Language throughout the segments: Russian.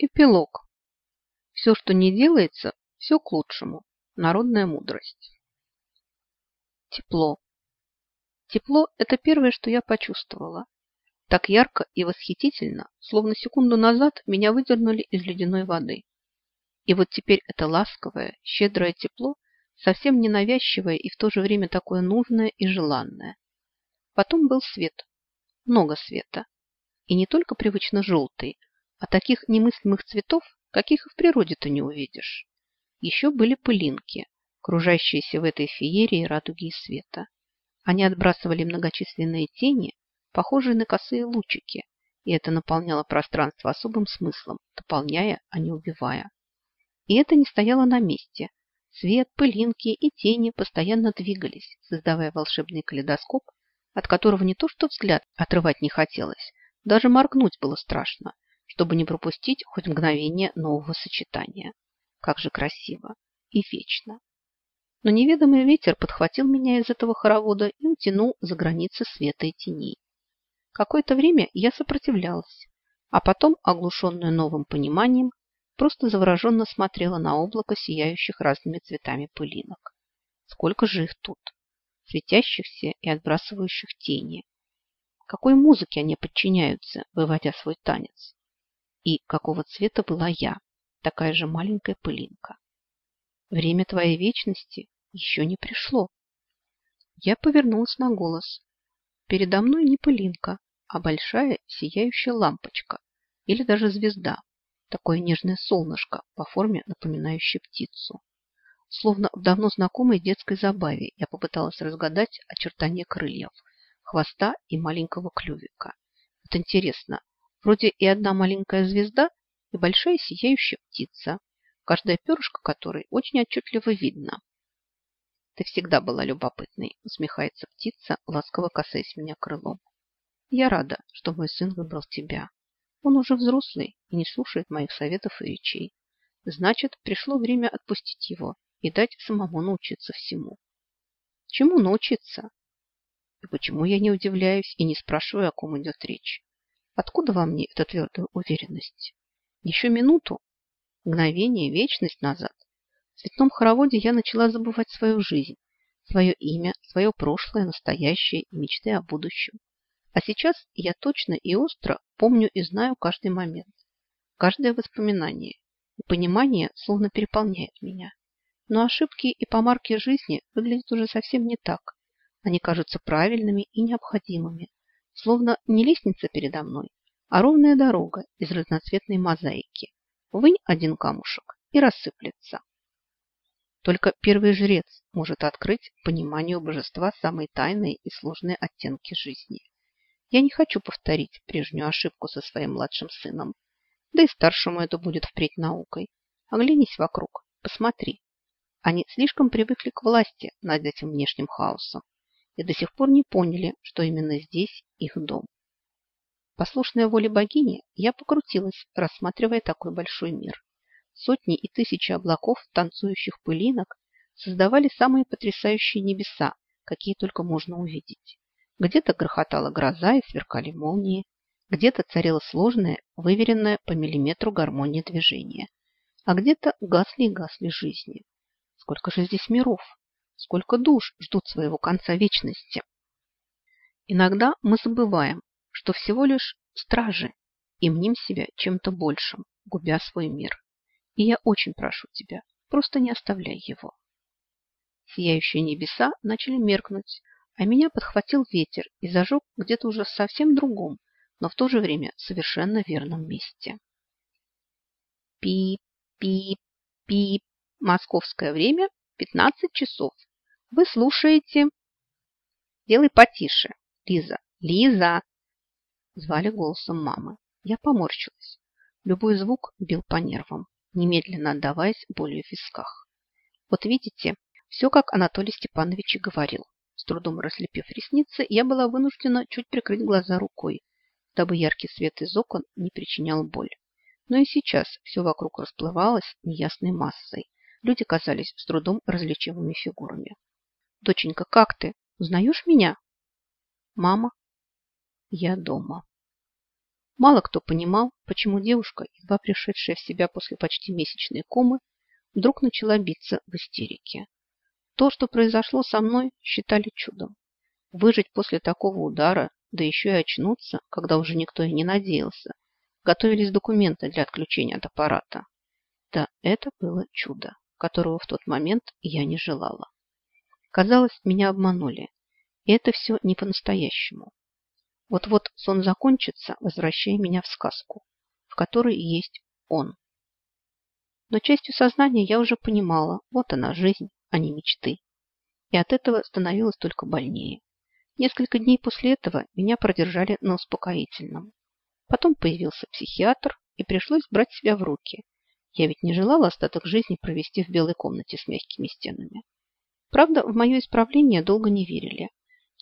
Эпилог. Все, что не делается, все к лучшему. Народная мудрость. Тепло. Тепло – это первое, что я почувствовала. Так ярко и восхитительно, словно секунду назад меня выдернули из ледяной воды. И вот теперь это ласковое, щедрое тепло, совсем ненавязчивое и в то же время такое нужное и желанное. Потом был свет. Много света. И не только привычно желтый, а таких немыслимых цветов, каких и в природе-то не увидишь. Еще были пылинки, кружащиеся в этой феерии радуги и света. Они отбрасывали многочисленные тени, похожие на косые лучики, и это наполняло пространство особым смыслом, дополняя, а не убивая. И это не стояло на месте. Свет, пылинки и тени постоянно двигались, создавая волшебный калейдоскоп, от которого не то что взгляд отрывать не хотелось, даже моргнуть было страшно, чтобы не пропустить хоть мгновение нового сочетания. Как же красиво и вечно. Но неведомый ветер подхватил меня из этого хоровода и утянул за границы света и теней. Какое-то время я сопротивлялась, а потом, оглушенная новым пониманием, просто завороженно смотрела на облако сияющих разными цветами пылинок. Сколько же их тут, светящихся и отбрасывающих тени. Какой музыке они подчиняются, выводя свой танец? И какого цвета была я, такая же маленькая пылинка? Время твоей вечности еще не пришло. Я повернулась на голос. Передо мной не пылинка, а большая сияющая лампочка или даже звезда, такое нежное солнышко по форме, напоминающее птицу. Словно в давно знакомой детской забаве я попыталась разгадать очертания крыльев, хвоста и маленького клювика. Вот интересно, вроде и одна маленькая звезда, и большая сияющая птица, каждая перышко которой очень отчетливо видно. Ты всегда была любопытной, усмехается птица, ласково касаясь меня крылом. Я рада, что мой сын выбрал тебя. Он уже взрослый и не слушает моих советов и речей. Значит, пришло время отпустить его и дать самому научиться всему. Чему научиться? И почему я не удивляюсь и не спрашиваю, о ком идет речь? Откуда во мне эта твердая уверенность? Еще минуту, мгновение, вечность назад в цветном хороводе я начала забывать свою жизнь, свое имя, свое прошлое, настоящее и мечты о будущем. А сейчас я точно и остро помню и знаю каждый момент, каждое воспоминание. И понимание словно переполняет меня. Но ошибки и помарки жизни выглядят уже совсем не так. Они кажутся правильными и необходимыми, словно не лестница передо мной, а ровная дорога из разноцветной мозаики. Вынь один камушек и рассыплется. Только первый жрец может открыть пониманию божества самые тайные и сложные оттенки жизни. Я не хочу повторить прежнюю ошибку со своим младшим сыном. Да и старшему это будет впредь наукой. Оглянись вокруг, посмотри. Они слишком привыкли к власти над этим внешним хаосом и до сих пор не поняли, что именно здесь их дом. Послушная воле богини, я покрутилась, рассматривая такой большой мир. Сотни и тысячи облаков, танцующих пылинок, создавали самые потрясающие небеса, какие только можно увидеть. Где-то грохотала гроза и сверкали молнии, где-то царила сложная, выверенная по миллиметру гармония движения, а где-то гасли и гасли жизни. Сколько же здесь миров, сколько душ ждут своего конца вечности. Иногда мы забываем, что всего лишь стражи и мним себя чем-то большим, губя свой мир. И я очень прошу тебя, просто не оставляй его. Сияющие небеса начали меркнуть, а меня подхватил ветер и зажег где-то уже совсем другом, но в то же время совершенно верном месте. Пип, пип, пип. Московское время 15 часов. Вы слушаете... Делай потише, Лиза. Лиза! Звали голосом мамы. Я поморщилась. Любой звук бил по нервам, немедленно отдаваясь болью в висках. Вот видите, все как Анатолий Степанович и говорил. С трудом разлепив ресницы, я была вынуждена чуть прикрыть глаза рукой, дабы яркий свет из окон не причинял боль. Но и сейчас все вокруг расплывалось неясной массой. Люди казались с трудом различимыми фигурами. «Доченька, как ты? Узнаешь меня?» «Мама, я дома». Мало кто понимал, почему девушка, едва пришедшая в себя после почти месячной комы, вдруг начала биться в истерике. То, что произошло со мной, считали чудом. Выжить после такого удара, да еще и очнуться, когда уже никто и не надеялся, готовились документы для отключения от аппарата. Да, это было чудо, которого в тот момент я не желала. Казалось, меня обманули. И это все не по-настоящему. Вот-вот сон закончится, возвращая меня в сказку, в которой есть он. Но частью сознания я уже понимала, вот она жизнь, а не мечты. И от этого становилось только больнее. Несколько дней после этого меня продержали на успокоительном. Потом появился психиатр, и пришлось брать себя в руки. Я ведь не желала остаток жизни провести в белой комнате с мягкими стенами. Правда, в мое исправление долго не верили.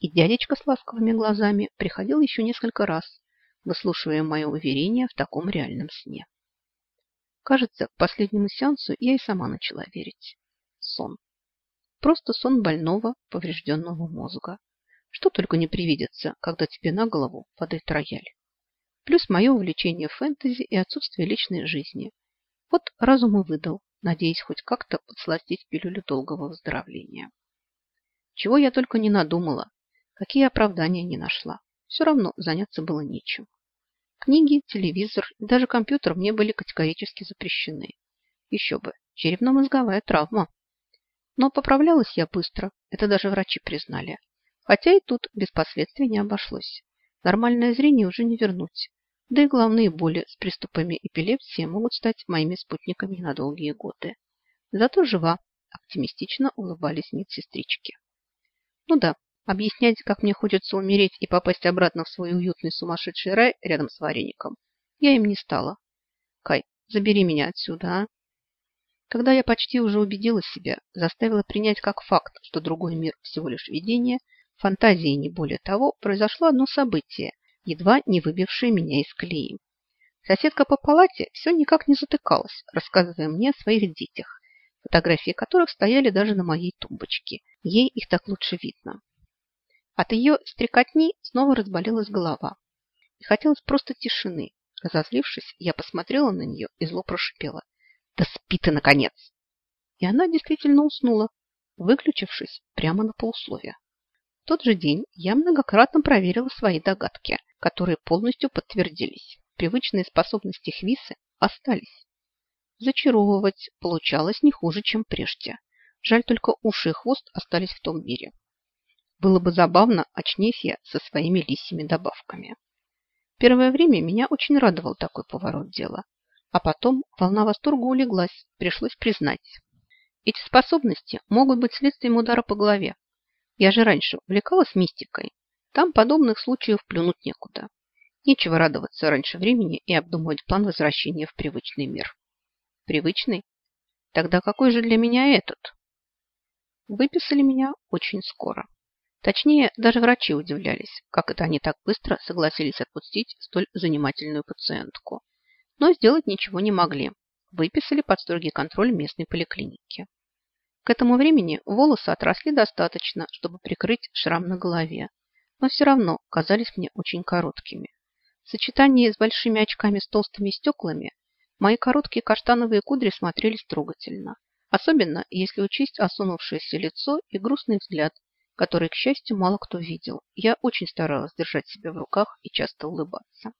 И дядечка с ласковыми глазами приходил еще несколько раз, выслушивая мое уверение в таком реальном сне. Кажется, к последнему сеансу я и сама начала верить. Сон. Просто сон больного, поврежденного мозга. Что только не привидится, когда тебе на голову падает рояль. Плюс мое увлечение фэнтези и отсутствие личной жизни. Вот разум и выдал, надеясь хоть как-то подсластить пилюлю долгого выздоровления. Чего я только не надумала, какие оправдания не нашла. Все равно заняться было нечем. Книги, телевизор и даже компьютер мне были категорически запрещены. Еще бы, черепно-мозговая травма. Но поправлялась я быстро, это даже врачи признали. Хотя и тут без последствий не обошлось. Нормальное зрение уже не вернуть. Да и главные боли с приступами эпилепсии могут стать моими спутниками на долгие годы. Зато жива, оптимистично улыбались медсестрички. Ну да, объяснять, как мне хочется умереть и попасть обратно в свой уютный сумасшедший рай рядом с вареником, я им не стала. Кай, забери меня отсюда, а? Когда я почти уже убедила себя, заставила принять как факт, что другой мир всего лишь видение, фантазии не более того, произошло одно событие, едва не выбившее меня из колеи. Соседка по палате все никак не затыкалась, рассказывая мне о своих детях, фотографии которых стояли даже на моей тумбочке. Ей их так лучше видно. От ее стрекотни снова разболелась голова. И хотелось просто тишины. Разозлившись, я посмотрела на нее и зло прошипела. «Да спи ты, наконец!» И она действительно уснула, выключившись прямо на полусловие. В тот же день я многократно проверила свои догадки, которые полностью подтвердились. Привычные способности Хвисы остались. Зачаровывать получалось не хуже, чем прежде. Жаль только уши и хвост остались в том мире. Было бы забавно, очнись я со своими лисьими добавками. Первое время меня очень радовал такой поворот дела. А потом волна восторга улеглась, пришлось признать. Эти способности могут быть следствием удара по голове. Я же раньше увлекалась мистикой. Там подобных случаев плюнуть некуда. Нечего радоваться раньше времени и обдумывать план возвращения в привычный мир. Привычный? Тогда какой же для меня этот? Выписали меня очень скоро. Точнее, даже врачи удивлялись, как это они так быстро согласились отпустить столь занимательную пациентку. Но сделать ничего не могли. Выписали под строгий контроль местной поликлиники. К этому времени волосы отросли достаточно, чтобы прикрыть шрам на голове, но все равно казались мне очень короткими. В сочетании с большими очками с толстыми стеклами мои короткие каштановые кудри смотрелись трогательно, особенно если учесть осунувшееся лицо и грустный взгляд, который, к счастью, мало кто видел. Я очень старалась держать себя в руках и часто улыбаться.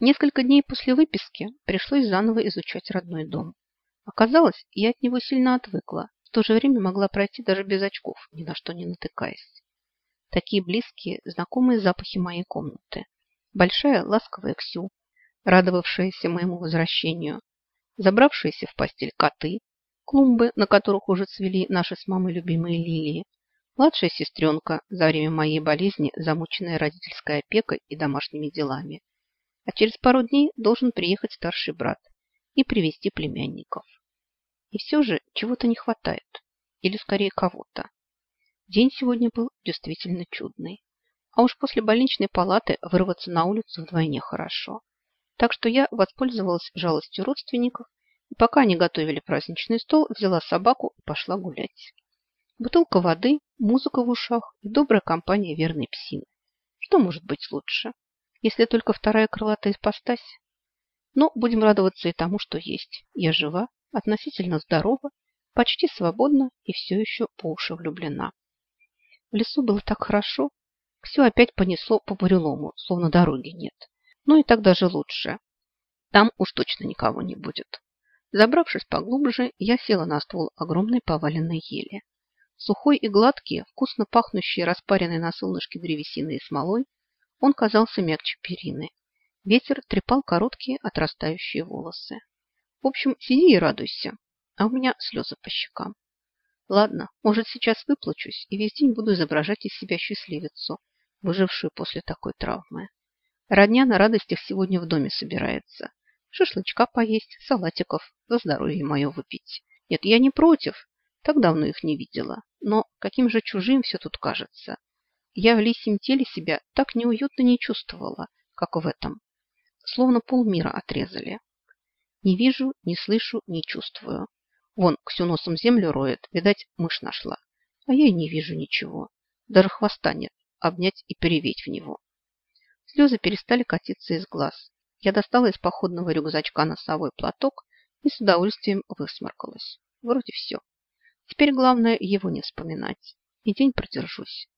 Несколько дней после выписки пришлось заново изучать родной дом. Оказалось, я от него сильно отвыкла. В то же время могла пройти даже без очков, ни на что не натыкаясь. Такие близкие, знакомые запахи моей комнаты. Большая ласковая Ксю, радовавшаяся моему возвращению, забравшиеся в постель коты, клумбы, на которых уже цвели наши с мамой любимые лилии, младшая сестренка, за время моей болезни замученная родительской опекой и домашними делами. А через пару дней должен приехать старший брат и привести племянников. И все же чего-то не хватает. Или скорее кого-то. День сегодня был действительно чудный. А уж после больничной палаты вырваться на улицу вдвойне хорошо. Так что я воспользовалась жалостью родственников и пока они готовили праздничный стол, взяла собаку и пошла гулять. Бутылка воды, музыка в ушах и добрая компания верной псины. Что может быть лучше? Если только вторая крылатая ипостась. Но будем радоваться и тому, что есть. Я жива, относительно здорова, почти свободна и все еще по уши влюблена. В лесу было так хорошо. Все опять понесло по бурелому, словно дороги нет. Ну и так даже лучше. Там уж точно никого не будет. Забравшись поглубже, я села на ствол огромной поваленной ели. Сухой и гладкий, вкусно пахнущий распаренной на солнышке древесиной и смолой, он казался мягче перины. Ветер трепал короткие отрастающие волосы. В общем, сиди и радуйся, а у меня слезы по щекам. Ладно, может, сейчас выплачусь и весь день буду изображать из себя счастливицу, выжившую после такой травмы. Родня на радостях сегодня в доме собирается. Шашлычка поесть, салатиков, за здоровье мое выпить. Нет, я не против, так давно их не видела. Но каким же чужим все тут кажется. Я в лисьем теле себя так неуютно не чувствовала, как в этом. Словно полмира отрезали. Не вижу, не слышу, не чувствую. Вон, Ксю носом землю роет, видать, мышь нашла. А я и не вижу ничего. Даже хвоста нет, обнять и переветь в него. Слезы перестали катиться из глаз. Я достала из походного рюкзачка носовой платок и с удовольствием высморкалась. Вроде все. Теперь главное его не вспоминать. И день продержусь.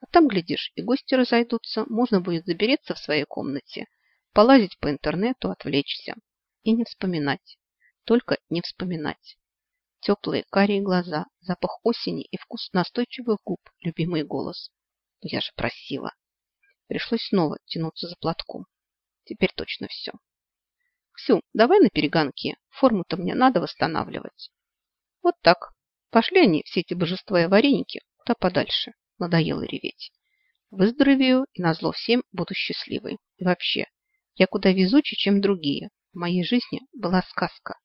А там, глядишь, и гости разойдутся, можно будет забереться в своей комнате, полазить по интернету, отвлечься. И не вспоминать. Только не вспоминать. Теплые карие глаза, запах осени и вкус настойчивых губ, любимый голос. Я же просила. Пришлось снова тянуться за платком. Теперь точно все. Ксю, давай на перегонки. Форму-то мне надо восстанавливать. Вот так. Пошли они, все эти божества и вареники, куда подальше. Надоело реветь. Выздоровею и назло всем буду счастливой. И вообще, я куда везуче, чем другие. В моей жизни была сказка.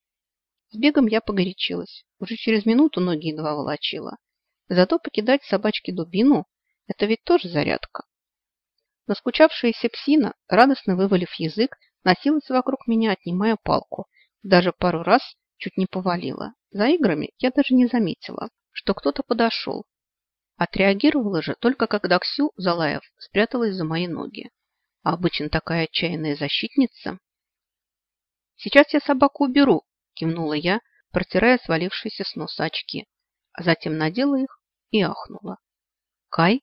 С бегом я погорячилась. Уже через минуту ноги едва волочила. Зато покидать собачке дубину – это ведь тоже зарядка. Наскучавшаяся псина, радостно вывалив язык, носилась вокруг меня, отнимая палку. Даже пару раз чуть не повалила. За играми я даже не заметила, что кто-то подошел. Отреагировала же только когда Ксю, залаев, спряталась за мои ноги. А обычно такая отчаянная защитница. «Сейчас я собаку уберу», – кивнула я, протирая свалившиеся с носа очки, а затем надела их и ахнула. «Кай?»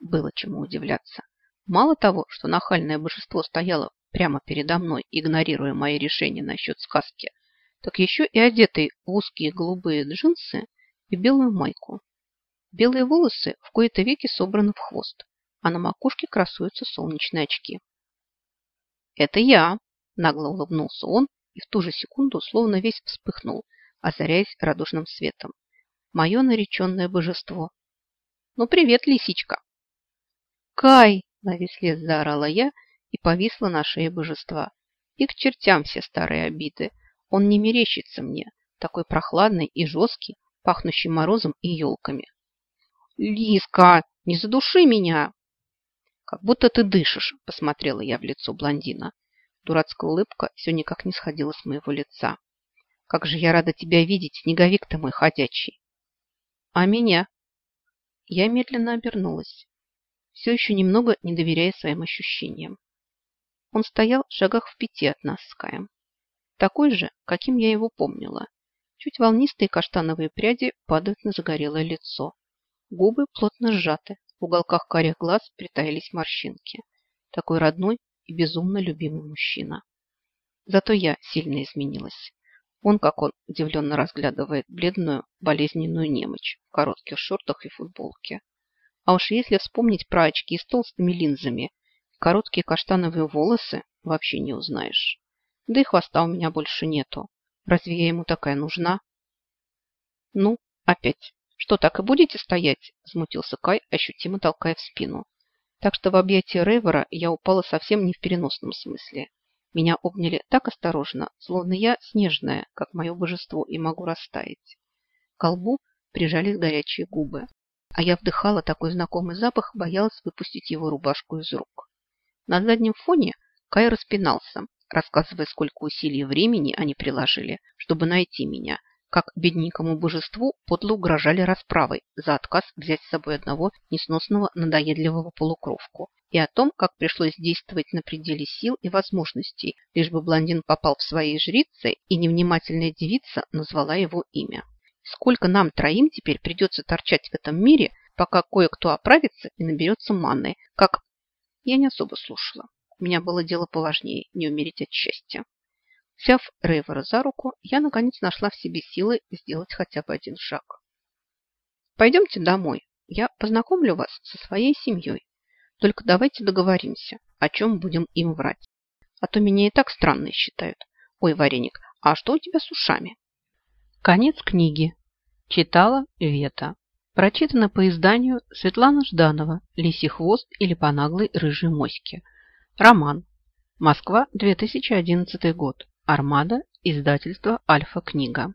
Было чему удивляться. Мало того, что нахальное божество стояло прямо передо мной, игнорируя мои решения насчет сказки, так еще и одетый в узкие голубые джинсы и белую майку. Белые волосы в кои-то веки собраны в хвост, а на макушке красуются солнечные очки. «Это я!» – нагло улыбнулся он и в ту же секунду словно весь вспыхнул, озаряясь радужным светом. Мое нареченное божество. «Ну, привет, лисичка!» «Кай!» – на весь лес заорала я и повисла на шее божества. И к чертям все старые обиды. Он не мерещится мне, такой прохладный и жесткий, пахнущий морозом и елками. «Лиска, не задуши меня!» «Как будто ты дышишь», – посмотрела я в лицо блондина. Дурацкая улыбка все никак не сходила с моего лица. «Как же я рада тебя видеть, снеговик ты мой ходячий!» «А меня?» Я медленно обернулась, все еще немного не доверяя своим ощущениям. Он стоял в шагах в пяти от нас с Каем. Такой же, каким я его помнила. Чуть волнистые каштановые пряди падают на загорелое лицо. Губы плотно сжаты, в уголках карих глаз притаились морщинки. Такой родной и безумно любимый мужчина. Зато я сильно изменилась. Он, как он, удивленно разглядывает бледную, болезненную немочь в коротких шортах и футболке. А уж если вспомнить про очки с толстыми линзами, короткие каштановые волосы, вообще не узнаешь. Да и хвоста у меня больше нету. Разве я ему такая нужна? Ну, опять. «Что, так и будете стоять?» – взмутился Кай, ощутимо толкая в спину. Так что в объятия Рейвера я упала совсем не в переносном смысле. Меня обняли так осторожно, словно я снежная, как мое божество, и могу растаять. К колбу прижались горячие губы, а я вдыхала такой знакомый запах, боялась выпустить его рубашку из рук. На заднем фоне Кай распинался, рассказывая, сколько усилий времени они приложили, чтобы найти меня – как бедненькому божеству подло угрожали расправой за отказ взять с собой одного несносного надоедливого полукровку, и о том, как пришлось действовать на пределе сил и возможностей, лишь бы блондин попал в свои жрицы, и невнимательная девица назвала его имя. Сколько нам троим теперь придется торчать в этом мире, пока кое-кто оправится и наберется манны, как... Я не особо слушала. У меня было дело поважнее – не умереть от счастья. Взяв Рейвера за руку, я наконец нашла в себе силы сделать хотя бы один шаг. Пойдемте домой. Я познакомлю вас со своей семьей. Только давайте договоримся, о чем будем им врать. А то меня и так странно считают. Ой, Вареник, а что у тебя с ушами? Конец книги. Читала Вета. Прочитано по изданию Светлана Жданова «Лисий хвост или по наглой рыжей моське». Роман. Москва, 2011 год. Армада. Издательство Альфа-книга.